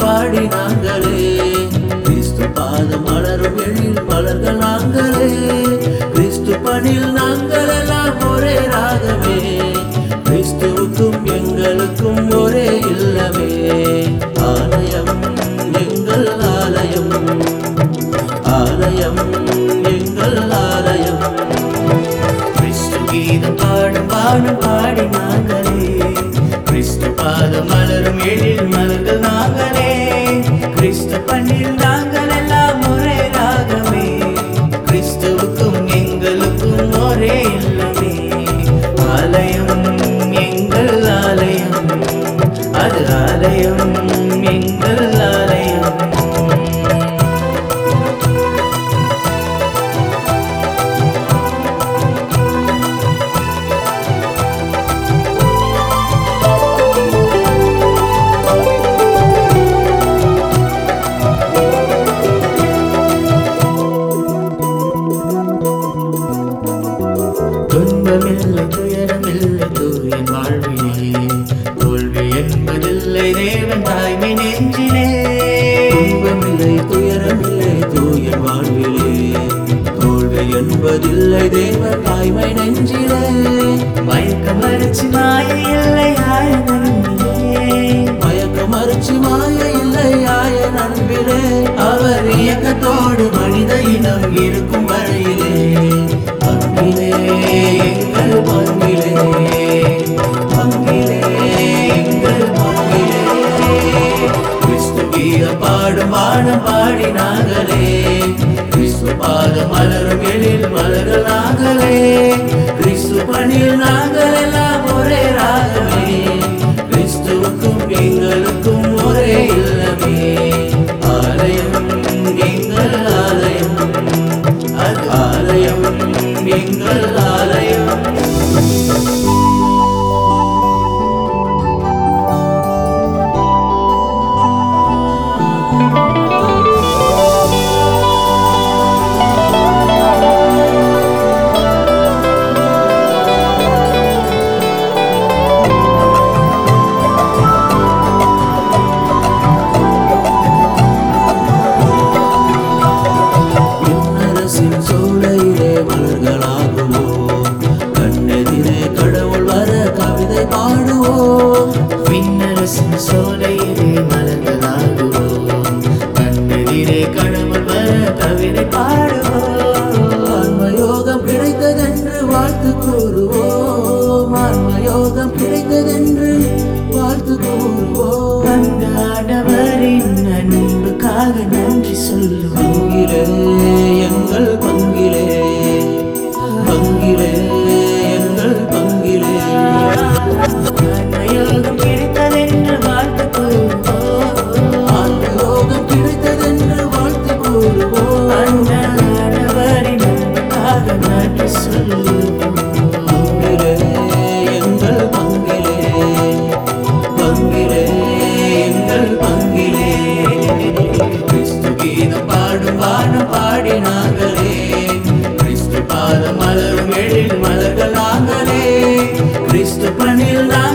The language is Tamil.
பாடி நாங்களே. கிறிஸ்து பாதம் மலரும் எழில் மலர்கள் கிறிஸ்து நாங்கள் எல்லாம் ஒரே ராகமே. கிறிஸ்துவுக்கும் எங்களுக்கும் ஒரே இல்லமே. ஆலயம் எங்கள் ஆலயம். ஆலயம் எங்கள் ஆலயம். கிறிஸ்து கீதம் பாடும் பாடும் பாடி நாங்களே. கிறிஸ்து பாதம் மலரும் எழில் மலர்கள் நாங்களே. கிறிஸ்து பண்ணில் அது ஆலயம் வேண்டாய் தேவன் நெஞ்சிலே துன்பமில்லை துயரமில்லை தூயன் வாழ்விலே. தோல்வி என்பதில்லை தேவ தாய்மை நெஞ்சிலே. மயக்க மறைச்சி மாய இல்லை ஆய நன்பிலே மயக்க மறைச்சி மாய இல்லை ஆய நண்பிலே. அவர் இயக்கத்தோடு மனித இனம் இருக்கும் கீதம் பாடும் பாடி நாங்களே கிறிஸ்து பாதம் மலரும் எழில் மலர்கள் நாங்களே கிறிஸ்து பணியில் நாங்கள் சொல்லுவோம் வந்தாடவரின் அன்புக்காக நன்றி சொல்லுவோம் மலர் மெழில் மலர்களாகவே. கிறிஸ்து பணில் நான்